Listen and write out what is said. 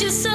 you so